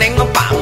你个棒